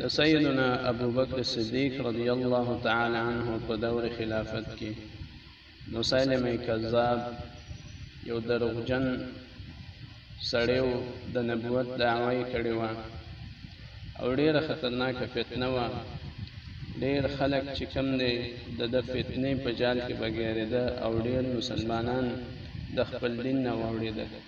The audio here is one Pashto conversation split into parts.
د سیدنا ابوبکر صدیق رضی الله تعالی عنه په دور خلافت کې مسلمه کذاب یو دروغجن سړیو د نبوت دعوه یې کړې وه او ډېره خطرناکه فتنه وه ډېر خلک چې کم دی د د فتنې په جال کې بګیرېده او ډېر مسلمانان د خپل دین نه واوړېدل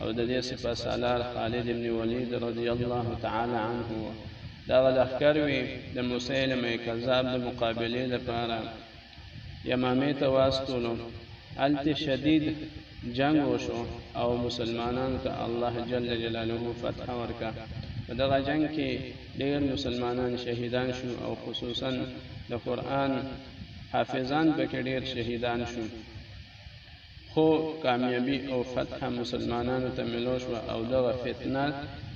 او د دې سپه سالار خالد ابن ولید رضی الله تعالی عنه دغه لښکر وي د مسیلمه کذاب د مقابلې لپاره یمامې ته واستولو هلته شدید جنگ وشو او مسلمانان ته الله جل جلاله فتح ورکا په دغه جنگ کې ډېر مسلمانان شهیدان شو او خصوصا د قرآن حافظان پکې ډېر شهیدان شو خو کامیابي او فتحه مسلمانانو ته ملو شوه او دغه فتنه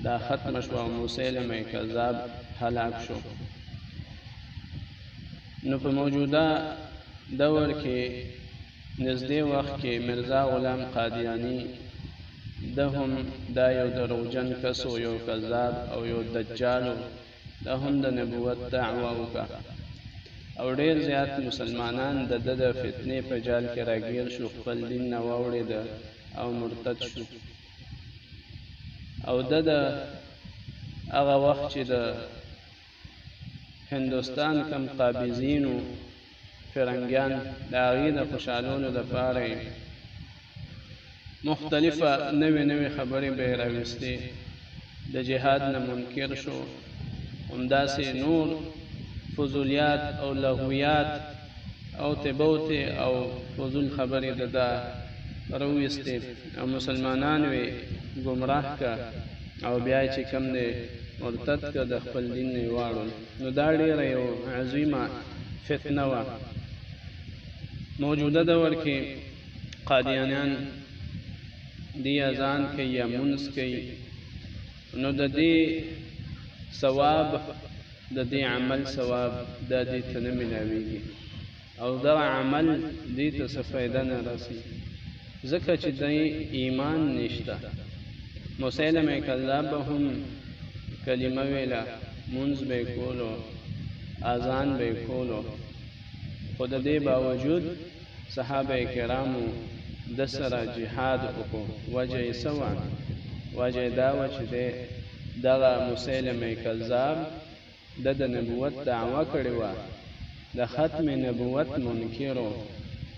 دا ختمه شوه او مسیلمه کذاب هلاک شو. نو په موجوده دور کې نږدې وخت کې مرزا غلام قادیانی ده هم دا یو دروغجن کس یو کذاب او یو دجال ده هم د نبوت دعوه وکړه او ډیر زیات مسلمانان د ده د فتنې په جال کې راګیر شو خپل دین نه واوړېده او مرتد شو او ده د هغه وخت چې د هندوستان کم قابضینو فرنګیان د هغې د خوشالولو لپاره یې مختلفه نوې نوې خبرې به یې راویستې د جهاد نه منکر شو همداسې نور فضولیات او لغویات او تبوت او فضول خبرې د دا رويستې او مسلمانان وي گمراه کا او بیا چې کم دی مرتد کا د خپل دین نه واړو نو دا ډیره یو عظیمه فتنه وه موجوده دور کې قادیانیان دی اذان کې یا منس کې نو د دې ثواب د دې عمل ثواب د دې تنه ملاويږي او دا عمل دې ته څه فایده نه رسي ځکه چې د ایمان نشته مسلمه کذاب به هم کلمه ویله مونځ به کولو اذان به کولو خو د دې باوجود صحابه کرامو د سره جهاد وکړو وجه یې څه وه وجه یې دا وه چې دی دغه مسلمه کذاب ده د نبوت دعوه کړې وه، د ختم نبوت منکر و،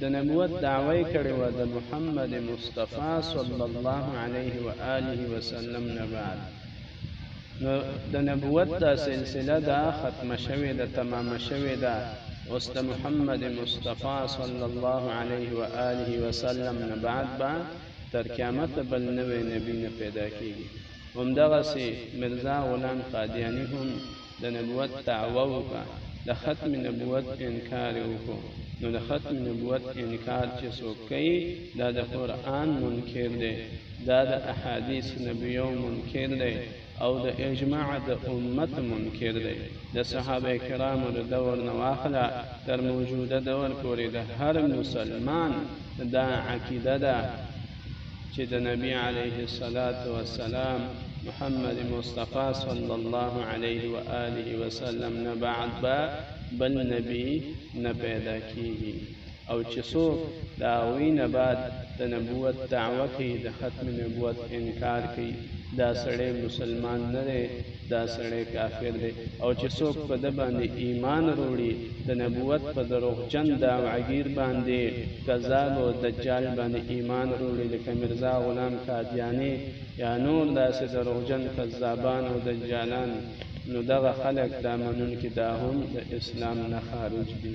د نبوت دعوه یې کړې وه د محمد مصطفی صلی الله علیه و آله وسلم نه بعد. نو د نبوت دا سلسله دا ختمه شوې ده، تمامه شوې ده، اوس د محمد مصطفی صلی الله علیه و آله وسلم نه بعد به تر قیامته بل نوی نبی نه پیدا کېږي. همدغسې مرزا غلام قادیاني هم د نبوت دعوه وکړه د ختم نبوت انکار یې وکړو نو د ختم نبوت انکار چې څوک کوي دا د قرآن منکر دی دا د احادیث نبیو منکر دی او د اجماع د امت منکر دی د صحابه کرامو د دور نه واخله تر موجوده دور پورې د هر مسلمان دا عقیده ده چې د نبی علیه الصلاۃ والسلام محمد مصطفی صلی الله علیه و آله وسلم نه بعد با بل نبی نه پیدا کیږي او چې څوک دا وی نه بعد د نبوت دعوه کوي د ختم نبوت انکار کوي دا سړی مسلمان نه دی دا سړی کافر دی او چې څوک په ده باندې ایمان روړي د نبوت په دروغجن داوعګیر باندې کذاب او دجال باندې ایمان روړي لکه مرزا غلام قادیاني یا نور داسې دروغجن کذابان او دجالان نو دغه خلک دا منونکي دا هم د اسلام نه خارج دي